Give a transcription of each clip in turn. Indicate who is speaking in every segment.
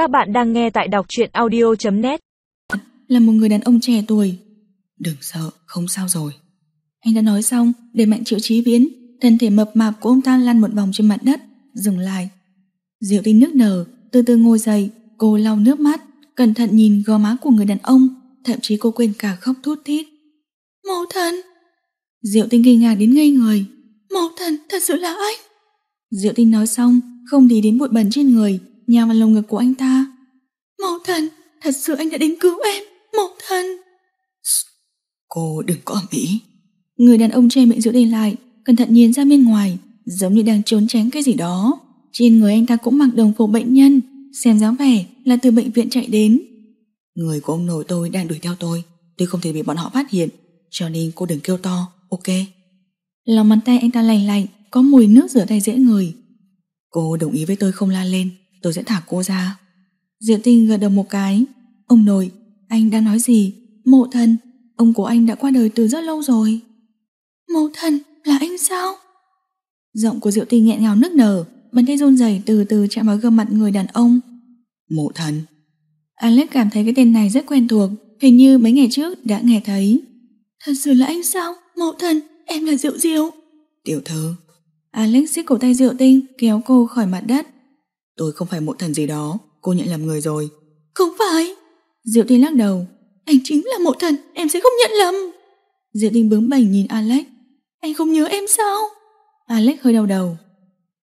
Speaker 1: Các bạn đang nghe tại đọc truyện audio.net
Speaker 2: Là một người đàn ông trẻ tuổi. Đừng sợ, không sao rồi. Anh đã nói xong để mạnh triệu chí viễn Thân thể mập mạp của ông ta lăn một vòng trên mặt đất Dừng lại. Diệu tinh nước nở, từ từ ngồi dậy Cô lau nước mắt Cẩn thận nhìn gò má của người đàn ông Thậm chí cô quên cả khóc thút thít. Mẫu thân! Diệu tinh kinh ngạc đến ngây người. Mẫu thân thật sự là anh! Diệu tinh nói xong Không đi đến bụi bẩn trên người Nhào vào lồng ngực của anh ta. Mẫu thân Thật sự anh đã đến cứu em Mẫu thân.
Speaker 3: Cô đừng có ẩm ý
Speaker 2: Người đàn ông che miệng Diệu tinh lại Cẩn thận nhìn ra bên ngoài Giống như đang trốn tránh cái gì đó. Trên người anh ta cũng mặc đồng phục bệnh nhân Xem dáng vẻ là từ bệnh viện chạy đến.
Speaker 3: Người của ông nội tôi đang đuổi theo tôi Tôi không thể bị bọn họ phát hiện Cho nên cô đừng kêu to, ok?
Speaker 2: Lòng bàn tay anh ta lành lạnh Có mùi nước rửa tay dễ người
Speaker 3: Cô đồng ý với tôi không la lên Tôi sẽ thả cô ra.
Speaker 2: Diệu tinh gật đầu một cái. Ông nội, anh đang nói gì? Mộ thân, ông của anh đã qua đời từ rất lâu rồi. Mộ thân, là anh sao? Giọng của Diệu tinh nghẹn ngào nức nở Bàn tay run rẩy từ từ chạm vào gương mặt người đàn ông.
Speaker 3: Mộ thần.
Speaker 2: Alex cảm thấy cái tên này rất quen thuộc Hình như mấy ngày trước đã nghe thấy. Thật sự là anh sao? Mộ thần, em là Diệu Diệu.
Speaker 3: Tiểu thư.
Speaker 2: Alex siết cổ tay Diệu tinh Kéo cô khỏi mặt đất
Speaker 3: Tôi không phải mộ thần gì đó Cô nhận lầm người rồi.
Speaker 2: Không phải. Diệu tinh lắc đầu. Anh chính là mộ thần Em sẽ không nhận lầm. Diệu tinh bướng bỉnh nhìn Alex. Anh không nhớ em sao? Alex hơi đau đầu.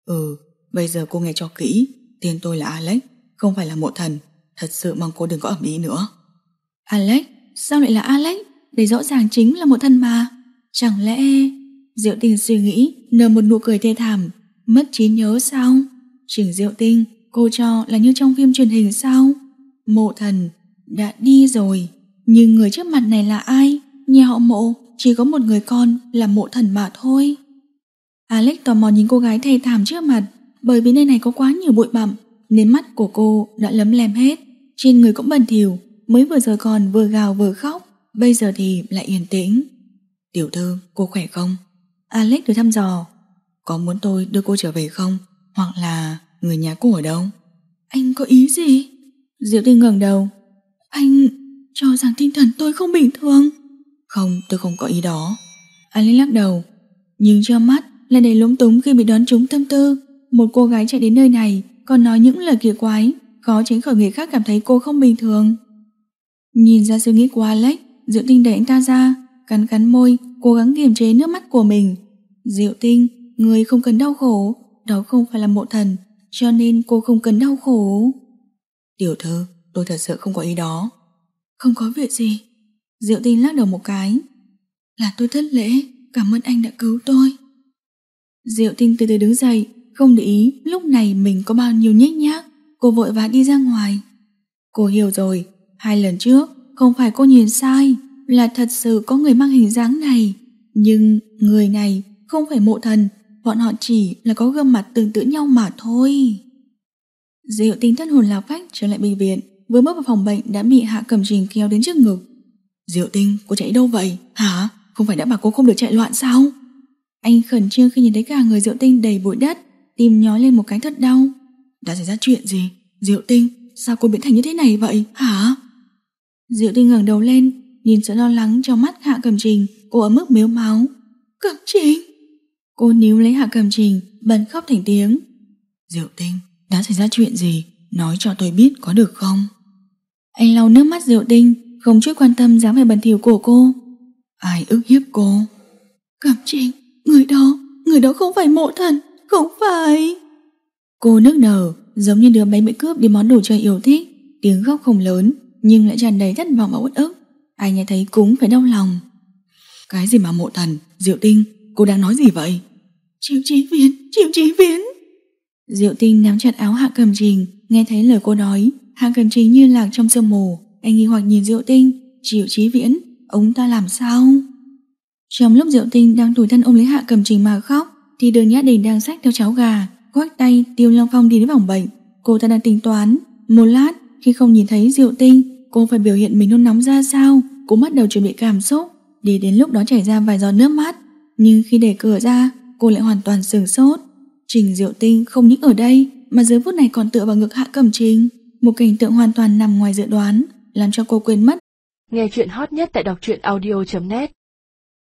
Speaker 3: Ừ Bây giờ cô nghe cho kỹ. Tên tôi là Alex Không phải là mộ thần. Thật sự mong cô đừng có ẩm ý nữa.
Speaker 2: Alex Sao lại là Alex? Đây rõ ràng chính là một thân mà. Chẳng lẽ Diệu tinh suy nghĩ Nở một nụ cười thê thảm Mất trí nhớ sao Trình Diệu tinh Cô cho là như trong phim truyền hình sao? Mộ thần Đã đi rồi. Nhưng người trước mặt này là ai? Nhà họ mộ Chỉ có một người con Là mộ thần mà thôi. Alex tò mò nhìn cô gái thê thảm trước mặt Bởi vì nơi này có quá nhiều bụi bặm Nên mắt của cô đã lấm lem hết. Trên người cũng bẩn thỉu Mới vừa rồi còn vừa gào vừa khóc Bây giờ thì lại yên tĩnh.
Speaker 3: Tiểu thư, cô khỏe không?
Speaker 2: Alex được thăm dò.
Speaker 3: Có muốn tôi đưa cô trở về không? Hoặc là người nhà cô ở đâu?
Speaker 2: Anh có ý gì? Diệu tinh ngẩng đầu. Anh cho rằng tinh thần tôi không bình thường.
Speaker 3: Không, tôi không có ý đó.
Speaker 2: Alex lắc đầu. Nhưng cho mắt là đầy lúng túng khi bị đón trúng tâm tư. Một cô gái chạy đến nơi này Còn nói những lời kỳ quái Khó tránh khỏi người khác cảm thấy cô không bình thường. Nhìn ra suy nghĩ của Alex Diệu tinh đẩy anh ta ra Cắn cắn môi Cố gắng kiềm chế nước mắt của mình. Diệu tinh Người không cần đau khổ. Đó không phải là mộ thần Cho nên cô không cần đau khổ.
Speaker 3: Tiểu thư Tôi thật sự không có ý đó.
Speaker 2: Không có việc gì. Diệu tinh lắc đầu một cái. Là tôi thất lễ Cảm ơn anh đã cứu tôi. Diệu tinh từ từ đứng dậy Không để ý lúc này mình có bao nhiêu nhếch nhác Cô vội vã đi ra ngoài. Cô hiểu rồi Hai lần trước không phải cô nhìn sai Là thật sự có người mang hình dáng này. Nhưng người này Không phải mộ thần Bọn họ chỉ là có gương mặt tương tự nhau mà thôi Diệu tinh thất hồn lạc phách trở lại bệnh viện Vừa bước vào phòng bệnh đã bị Hạ Cẩm Trình kéo đến trước ngực
Speaker 3: Diệu tinh, cô chạy đâu vậy? Hả? Không phải đã bảo cô không được chạy loạn sao?
Speaker 2: Anh khẩn trương khi nhìn thấy cả người Diệu tinh đầy bụi đất Tim nhói lên một cái thật đau
Speaker 3: Đã xảy ra chuyện gì? Diệu tinh, sao cô biến thành như thế này vậy? Hả?
Speaker 2: Diệu tinh ngẩng đầu lên Nhìn sự lo lắng trong mắt Hạ Cẩm Trình Cô ở mức miếu máu Cẩm Trình Cô níu lấy Hạ cầm Trình Bật khóc thành tiếng
Speaker 3: Diệu tinh, đã xảy ra chuyện gì? Nói cho tôi biết có được không?
Speaker 2: Anh lau nước mắt Diệu tinh Không chút quan tâm dáng vẻ bẩn thỉu của cô
Speaker 3: Ai ức hiếp cô?
Speaker 2: cầm Trình, người đó Người đó không phải mộ thần Không phải Cô nức nở giống như đứa bé bị cướp đi món đồ chơi yêu thích Tiếng khóc không lớn Nhưng lại tràn đầy thất vọng và uất ức Ai nghe thấy cũng phải đau lòng
Speaker 3: Cái gì mà mộ thần, Diệu tinh Cô đang nói gì vậy?
Speaker 2: Triệu trí viễn, triệu trí viễn. Diệu tinh nắm chặt áo Hạ Cầm Trình Nghe thấy lời cô nói Hạ Cầm Trình như lạc trong sương mù Anh nghi hoặc nhìn Diệu tinh. Triệu trí viễn, ông ta làm sao? Trong lúc Diệu tinh đang tủi thân ôm lấy Hạ Cầm Trình mà khóc Thì đường Nhã Đình đang xách theo cháo gà quách tay Tiêu Long Phong đi đến phòng bệnh. Cô ta đang tính toán Một lát khi không nhìn thấy Diệu tinh Cô phải biểu hiện mình nôn nóng ra sao Cô bắt đầu chuẩn bị cảm xúc. Để đến lúc đó chảy ra vài giọt nước mắt Nhưng khi để cửa ra cô lại hoàn toàn sửng sốt. Trình Diệu Tinh không những ở đây mà dưới phút này còn tựa vào ngực Hạ Cẩm Trình, một cảnh tượng hoàn toàn nằm ngoài dự đoán, làm cho cô quên mất.
Speaker 1: Nghe chuyện hot nhất tại đọc truyện audio.net